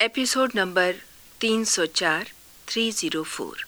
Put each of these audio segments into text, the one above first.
Episode number 304 304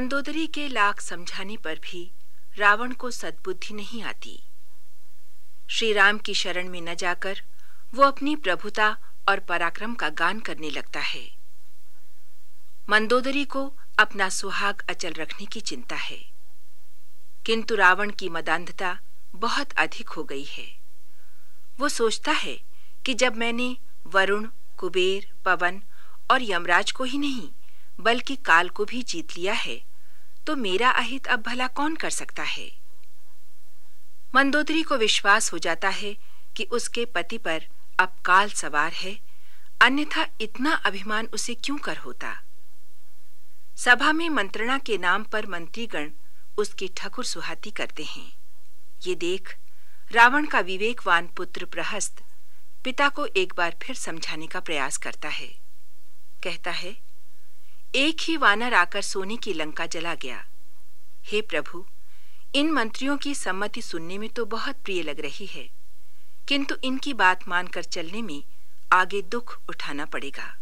Mandodari के लाख समझाने पर भी रावण को सद्बुद्धि नहीं आती। श्री राम की शरण में न जाकर वो अपनी प्रभुता और पराक्रम का गान करने लगता है। मंदोदरी को अपना सुहाग अचल रखने की चिंता है। किंतु रावण की मदांधता बहुत अधिक हो गई है। वो सोचता है कि जब मैंने वरुण, कुबेर, पवन और यमराज को ही नहीं, बल्कि काल को भी जीत लिया है तो मेरा अहित अब भला कौन कर सकता है? मंदोदरी को विश्वास हो जाता है कि उसके पति पर अब काल सवार है, अन्यथा इतना अभिमान उसे क्यों कर होता? सभा में मंत्रणा के नाम पर मंत्रीगण उसकी ठकुर सुहाती करते हैं। ये देख, रावण का विवेकवान पुत्र प्रहस्त पिता को एक बार फिर समझाने का प्रयास करता है। कहता है एक ही वानर आकर सोने की लंका जला गया। हे प्रभु, इन मंत्रियों की सम्मति सुनने में तो बहुत प्रिय लग रही है, किंतु इनकी बात मानकर चलने में आगे दुख उठाना पड़ेगा।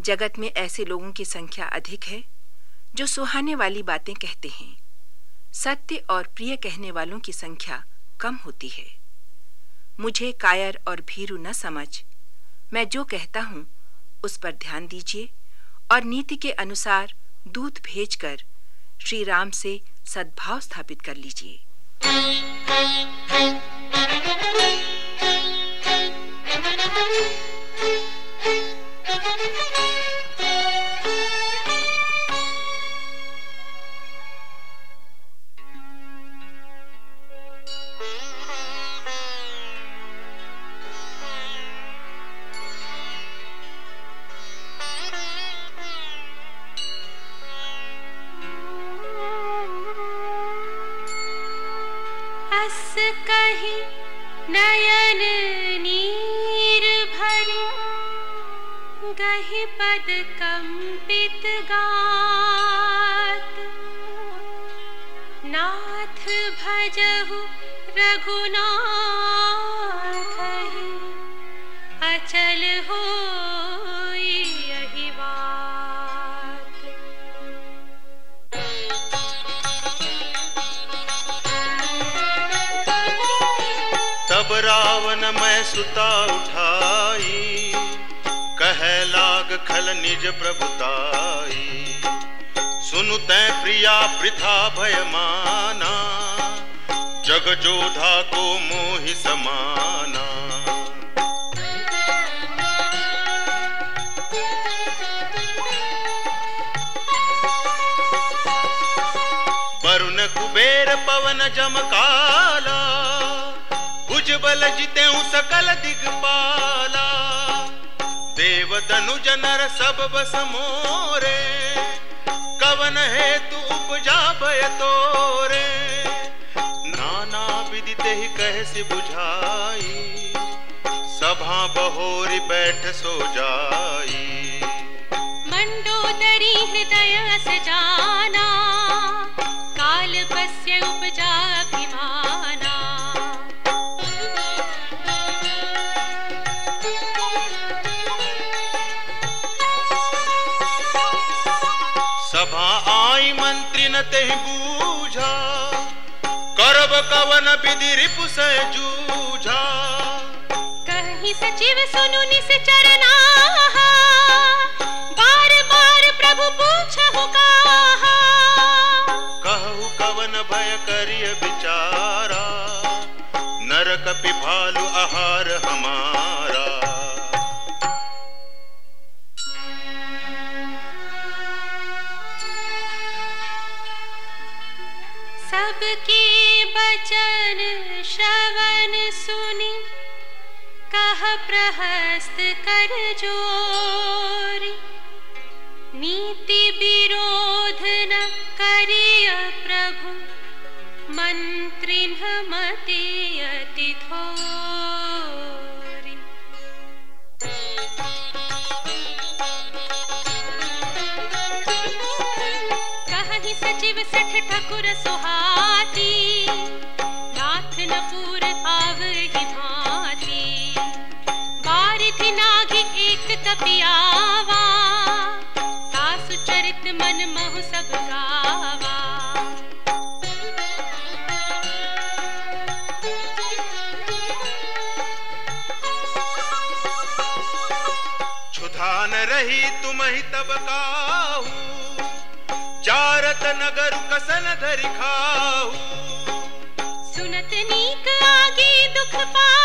जगत में ऐसे लोगों की संख्या अधिक है, जो सुहाने वाली बातें कहते हैं। सत्य और प्रिय कहने वालों की संख्या कम होती है। मुझे कायर और भीरू न समझ, मैं जो कहता हूँ, उस पर ध्यान दीजिए। और नीति के अनुसार दूत भेजकर श्री राम से सद्भाव स्थापित कर लीजिए। कंपित गात नाथ भजहु रघुनाथ अचल हो तब रावण मैं सुता उठाई। लाग खल निज प्रभुताई सुनु तै प्रिया प्रथा भय माना। जग जोधा को मोहि समाना। वरुण कुबेर पवन जमकाला भुजबल जिते सकल दिगपाला। नर सब बस मोरे। कवन है तू उपजा भय तोरे। नाना विधि ते कह से बुझाई। सभा बहोरी बैठ सो जाई। सभा आई मंत्री न ते बूझा। करब कवन विधि रिपु से जूझा। कहीं सचिव सुनु निश्चरना बार बार प्रभु पूछहु काहा। कहु कवन भय करिय विचारा। नरक पिभालु आहार हमारा। नीति विरोध न करिय प्रभु मंत्रिन मति कहीं सचिव सठ ठकुर सुहाती मन महु सब गावा क्षुधा न रही तुम ही तब काहू। जारत नगर कसन धरि खाहू। सुनत नीक आगे दुख पावा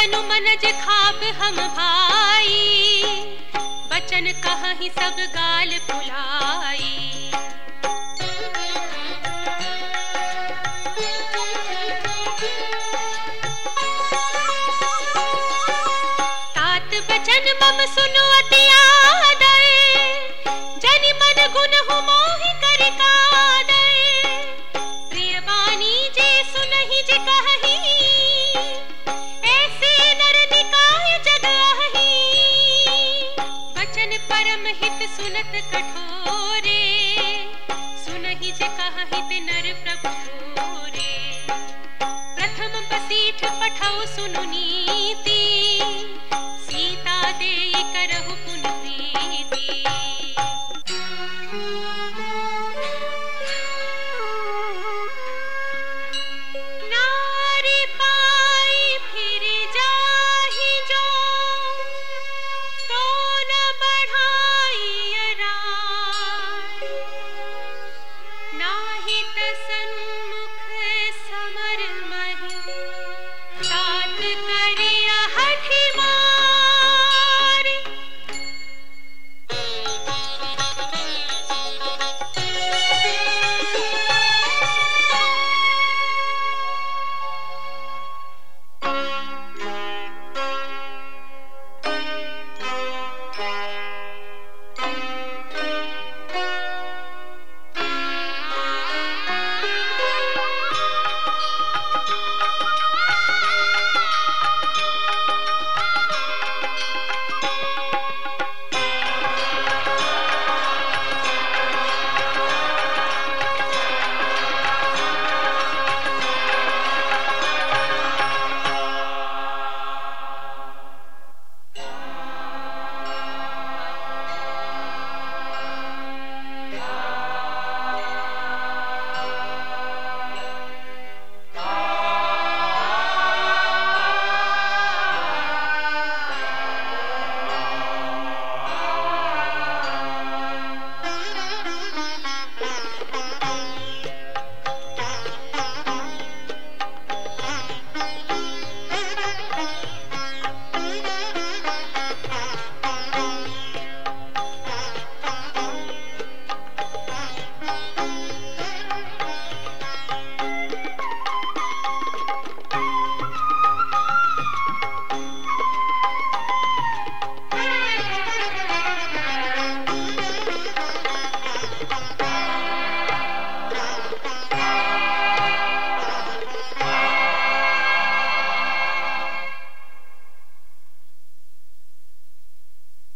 शोभनु मनज खाब हम भाई। बचन कहीं सब गाल भुलाई तात बचन मम सुनु सुनु नीति।